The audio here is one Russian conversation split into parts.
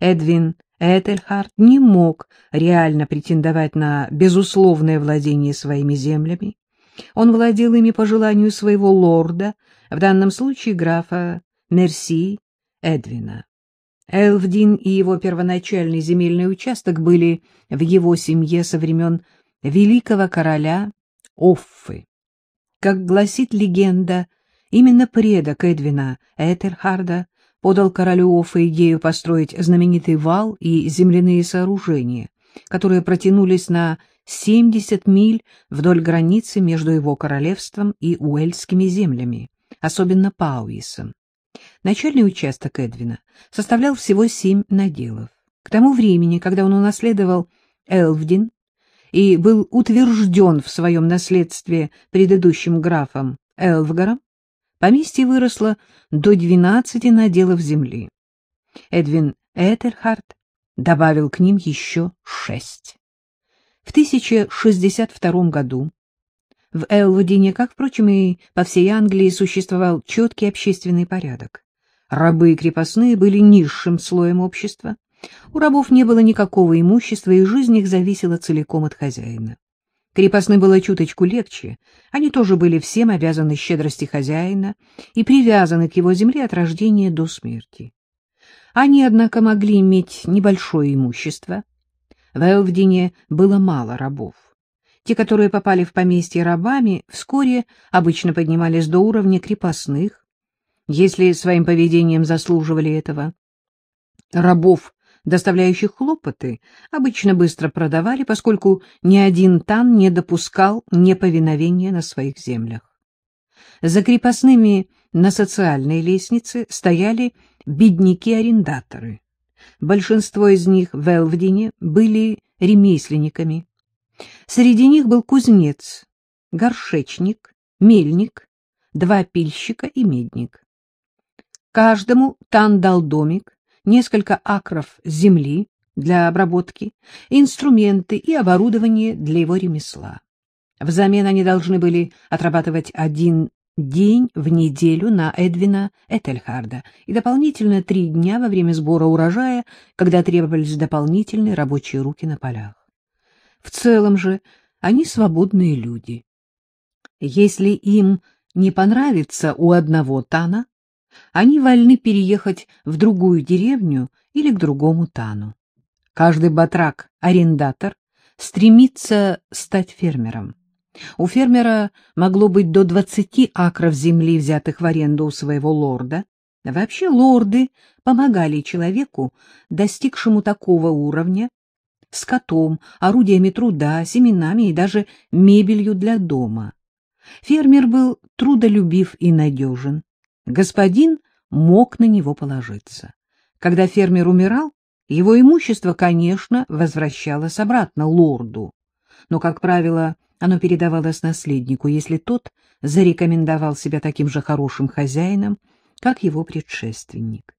Эдвин Этельхард не мог реально претендовать на безусловное владение своими землями. Он владел ими по желанию своего лорда, в данном случае графа Мерси Эдвина. Элвдин и его первоначальный земельный участок были в его семье со времен великого короля Оффы. Как гласит легенда, именно предок Эдвина Этерхарда подал королю Оффа идею построить знаменитый вал и земляные сооружения, которые протянулись на 70 миль вдоль границы между его королевством и уэльскими землями, особенно Пауисом. Начальный участок Эдвина составлял всего семь наделов. К тому времени, когда он унаследовал Элвдин и был утвержден в своем наследстве предыдущим графом Элвгаром, поместье выросло до двенадцати наделов земли. Эдвин Этерхард добавил к ним еще шесть. В 1062 году в Элвудине, как, впрочем, и по всей Англии, существовал четкий общественный порядок. Рабы и крепостные были низшим слоем общества. У рабов не было никакого имущества, и жизнь их зависела целиком от хозяина. Крепостным было чуточку легче, они тоже были всем обязаны щедрости хозяина и привязаны к его земле от рождения до смерти. Они, однако, могли иметь небольшое имущество. В Элвдине было мало рабов. Те, которые попали в поместье рабами, вскоре обычно поднимались до уровня крепостных, если своим поведением заслуживали этого. Рабов, доставляющих хлопоты, обычно быстро продавали, поскольку ни один тан не допускал неповиновения на своих землях. За крепостными на социальной лестнице стояли бедняки-арендаторы. Большинство из них в Элвдине были ремесленниками, Среди них был кузнец, горшечник, мельник, два пильщика и медник. Каждому Тан дал домик, несколько акров земли для обработки, инструменты и оборудование для его ремесла. Взамен они должны были отрабатывать один день в неделю на Эдвина Этельхарда и дополнительно три дня во время сбора урожая, когда требовались дополнительные рабочие руки на полях. В целом же они свободные люди. Если им не понравится у одного Тана, они вольны переехать в другую деревню или к другому Тану. Каждый батрак-арендатор стремится стать фермером. У фермера могло быть до 20 акров земли, взятых в аренду у своего лорда. Вообще лорды помогали человеку, достигшему такого уровня, скотом, орудиями труда, семенами и даже мебелью для дома. Фермер был трудолюбив и надежен. Господин мог на него положиться. Когда фермер умирал, его имущество, конечно, возвращалось обратно лорду, но, как правило, оно передавалось наследнику, если тот зарекомендовал себя таким же хорошим хозяином, как его предшественник.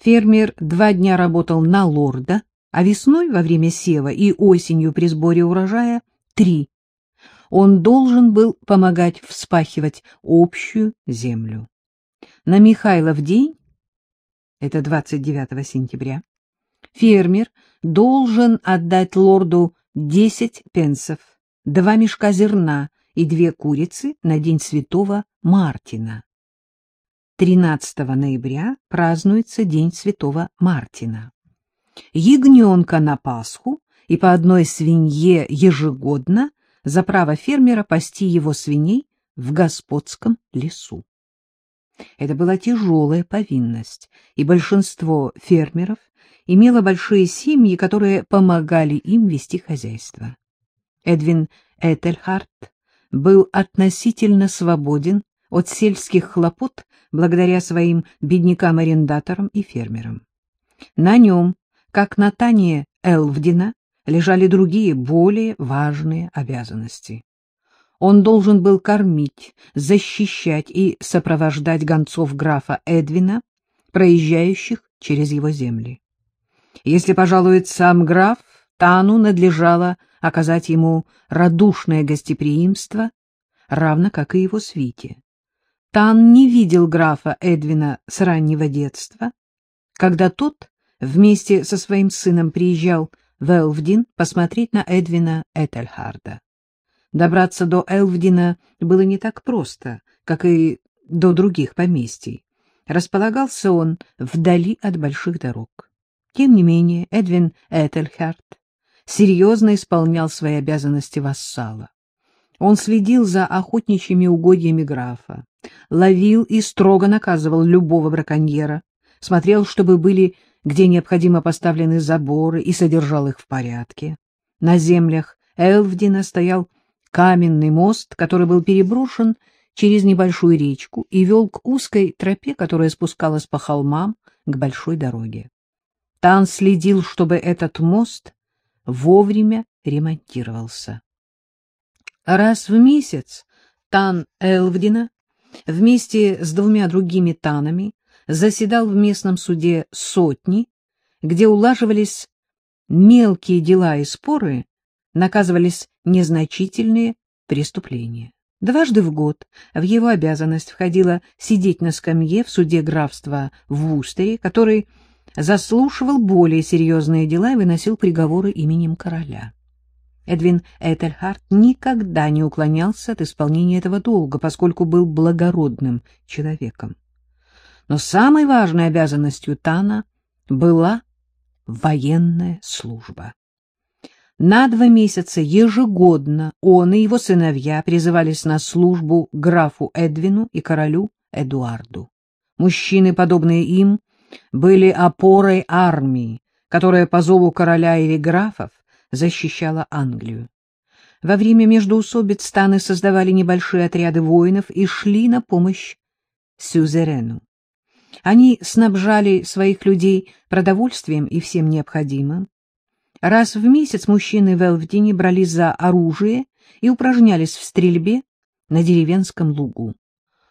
Фермер два дня работал на лорда, а весной во время сева и осенью при сборе урожая — три. Он должен был помогать вспахивать общую землю. На Михайлов день, это 29 сентября, фермер должен отдать лорду 10 пенсов, два мешка зерна и две курицы на День Святого Мартина. 13 ноября празднуется День Святого Мартина ягненка на Пасху и по одной свинье ежегодно за право фермера пасти его свиней в господском лесу. Это была тяжелая повинность, и большинство фермеров имело большие семьи, которые помогали им вести хозяйство. Эдвин Этельхарт был относительно свободен от сельских хлопот благодаря своим беднякам-арендаторам и фермерам. На нем как на Тане Элвдина лежали другие, более важные обязанности. Он должен был кормить, защищать и сопровождать гонцов графа Эдвина, проезжающих через его земли. Если пожалует сам граф, Тану надлежало оказать ему радушное гостеприимство, равно как и его свите. Тан не видел графа Эдвина с раннего детства, когда тот вместе со своим сыном приезжал в Элвдин посмотреть на Эдвина Этельхарда. Добраться до Элвдина было не так просто, как и до других поместий. Располагался он вдали от больших дорог. Тем не менее, Эдвин Этельхард серьезно исполнял свои обязанности вассала. Он следил за охотничьими угодьями графа, ловил и строго наказывал любого браконьера, смотрел, чтобы были где необходимо поставлены заборы, и содержал их в порядке. На землях Элвдина стоял каменный мост, который был переброшен через небольшую речку и вел к узкой тропе, которая спускалась по холмам к большой дороге. Тан следил, чтобы этот мост вовремя ремонтировался. Раз в месяц Тан Элвдина вместе с двумя другими Танами заседал в местном суде сотни, где улаживались мелкие дела и споры, наказывались незначительные преступления. Дважды в год в его обязанность входило сидеть на скамье в суде графства в Вустере, который заслушивал более серьезные дела и выносил приговоры именем короля. Эдвин Этельхарт никогда не уклонялся от исполнения этого долга, поскольку был благородным человеком. Но самой важной обязанностью Тана была военная служба. На два месяца ежегодно он и его сыновья призывались на службу графу Эдвину и королю Эдуарду. Мужчины, подобные им, были опорой армии, которая по зову короля или графов защищала Англию. Во время междоусобиц станы создавали небольшие отряды воинов и шли на помощь сюзерену. Они снабжали своих людей продовольствием и всем необходимым. Раз в месяц мужчины в Элвдине брались за оружие и упражнялись в стрельбе на деревенском лугу.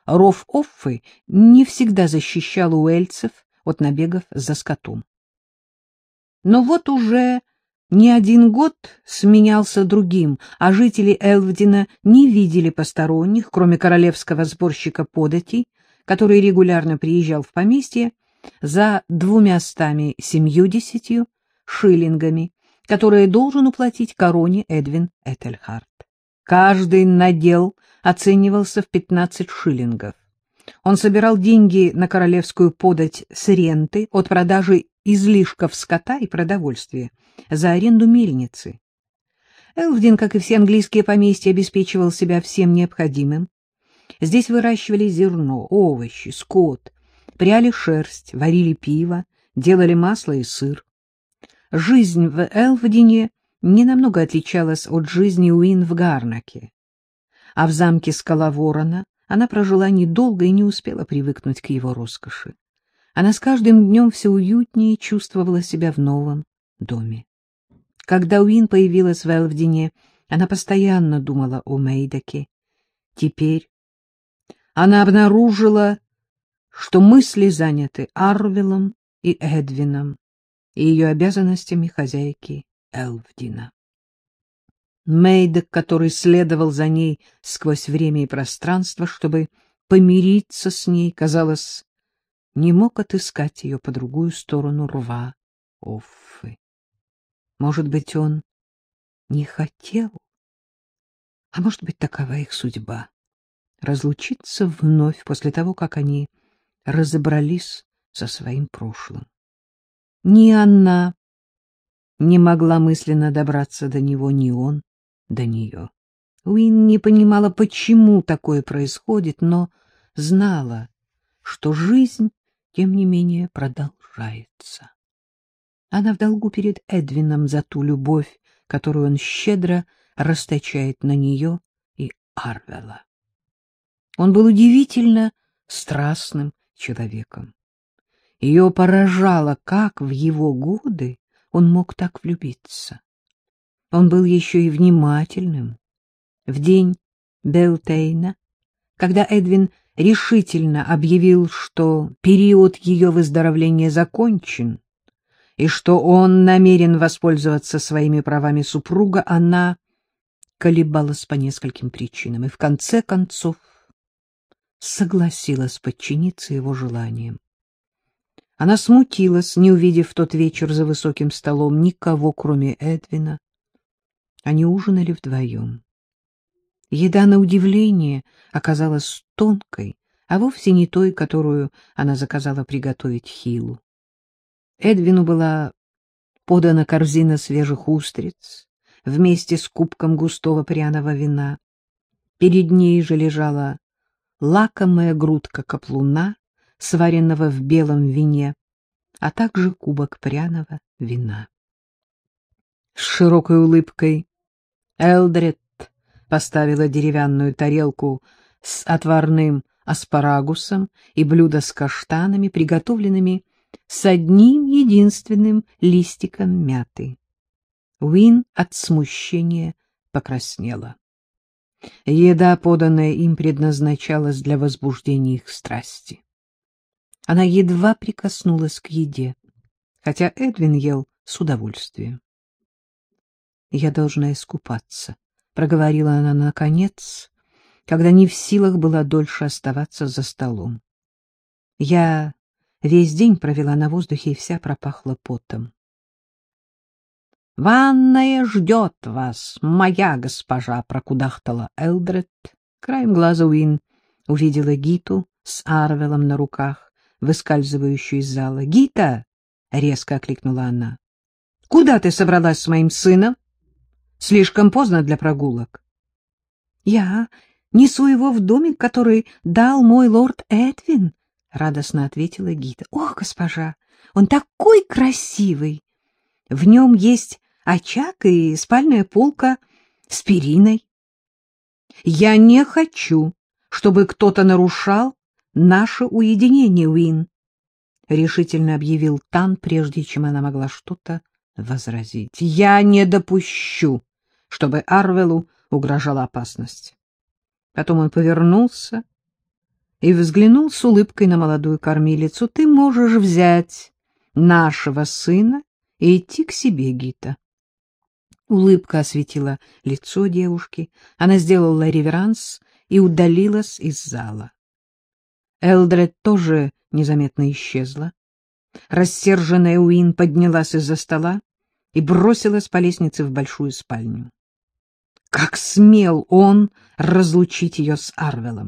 Ров Оффы не всегда защищал уэльцев от набегов за скотом. Но вот уже не один год сменялся другим, а жители Элвдина не видели посторонних, кроме королевского сборщика податей, который регулярно приезжал в поместье за двумястами семьюдесятью шиллингами, которые должен уплатить короне Эдвин Этельхарт. Каждый надел оценивался в пятнадцать шиллингов. Он собирал деньги на королевскую подать с ренты от продажи излишков скота и продовольствия за аренду мельницы. Элвдин, как и все английские поместья, обеспечивал себя всем необходимым, Здесь выращивали зерно, овощи, скот, пряли шерсть, варили пиво, делали масло и сыр. Жизнь в Элвдине не намного отличалась от жизни Уин в Гарнаке. А в замке Скала Ворона она прожила недолго и не успела привыкнуть к его роскоши. Она с каждым днем все уютнее чувствовала себя в новом доме. Когда Уин появилась в Элвдине, она постоянно думала о Мейдаке. Теперь она обнаружила, что мысли заняты Арвелом и Эдвином и ее обязанностями хозяйки Элвдина. Мейдек, который следовал за ней сквозь время и пространство, чтобы помириться с ней, казалось, не мог отыскать ее по другую сторону рва Оффы. Может быть, он не хотел, а может быть, такова их судьба разлучиться вновь после того, как они разобрались со своим прошлым. Ни она не могла мысленно добраться до него, ни он до нее. Уин не понимала, почему такое происходит, но знала, что жизнь, тем не менее, продолжается. Она в долгу перед Эдвином за ту любовь, которую он щедро расточает на нее и Арвела. Он был удивительно страстным человеком. Ее поражало, как в его годы он мог так влюбиться. Он был еще и внимательным. В день Белтейна, когда Эдвин решительно объявил, что период ее выздоровления закончен, и что он намерен воспользоваться своими правами супруга, она колебалась по нескольким причинам и в конце концов согласилась подчиниться его желаниям. Она смутилась, не увидев в тот вечер за высоким столом никого, кроме Эдвина. Они ужинали вдвоем. Еда, на удивление, оказалась тонкой, а вовсе не той, которую она заказала приготовить Хилу. Эдвину была подана корзина свежих устриц вместе с кубком густого пряного вина. Перед ней же лежала лакомая грудка каплуна, сваренного в белом вине, а также кубок пряного вина. С широкой улыбкой Элдред поставила деревянную тарелку с отварным аспарагусом и блюдо с каштанами, приготовленными с одним единственным листиком мяты. Уин от смущения покраснела. Еда, поданная им, предназначалась для возбуждения их страсти. Она едва прикоснулась к еде, хотя Эдвин ел с удовольствием. — Я должна искупаться, — проговорила она наконец, когда не в силах была дольше оставаться за столом. Я весь день провела на воздухе и вся пропахла потом. — Ванная ждет вас, моя госпожа, — прокудахтала Элдред. Краем глаза Уин увидела Гиту с Арвелом на руках, выскальзывающую из зала. — Гита! — резко окликнула она. — Куда ты собралась с моим сыном? Слишком поздно для прогулок. — Я несу его в домик, который дал мой лорд Эдвин, — радостно ответила Гита. — Ох, госпожа, он такой красивый! В нем есть очаг и спальная полка с периной. Я не хочу, чтобы кто-то нарушал наше уединение, Уин, — решительно объявил Тан, прежде чем она могла что-то возразить. Я не допущу, чтобы Арвелу угрожала опасность. Потом он повернулся и взглянул с улыбкой на молодую кормилицу. — Ты можешь взять нашего сына и идти к себе, Гита. Улыбка осветила лицо девушки. Она сделала реверанс и удалилась из зала. Элдред тоже незаметно исчезла. Рассерженная Уин поднялась из-за стола и бросилась по лестнице в большую спальню. Как смел он разлучить ее с Арвелом!